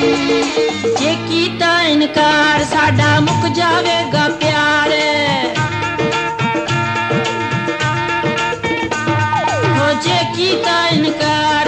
ਜੇ ਕੀਤਾ ਇਨਕਾਰ ਸਾਡਾ ਮੁੱਕ ਜਾਵੇਗਾ ਪਿਆਰ ਹੋ ਜੇ ਕੀਤਾ ਇਨਕਾਰ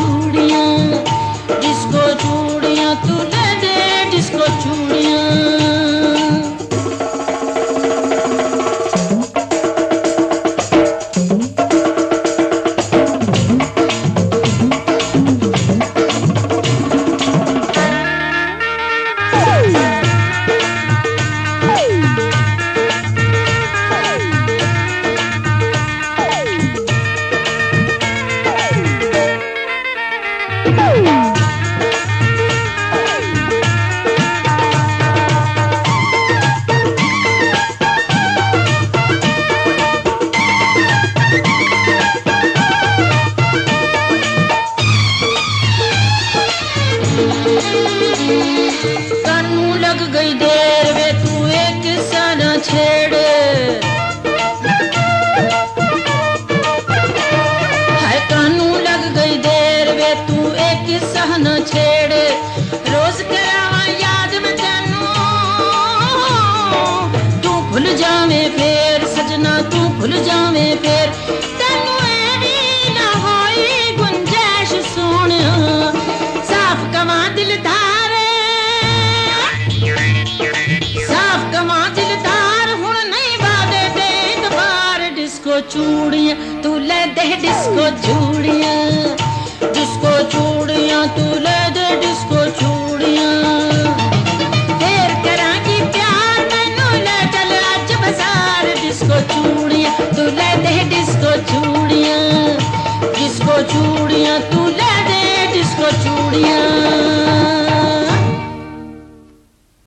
गई देर वे तू एक सना छेड़े। है कानू लग गई देर वे तू एक सहना छेड़े। रोज के चूड़िया तू ले दे डिस्को चूड़िया। डिस्को चूड़िया तू ले दे डिस्को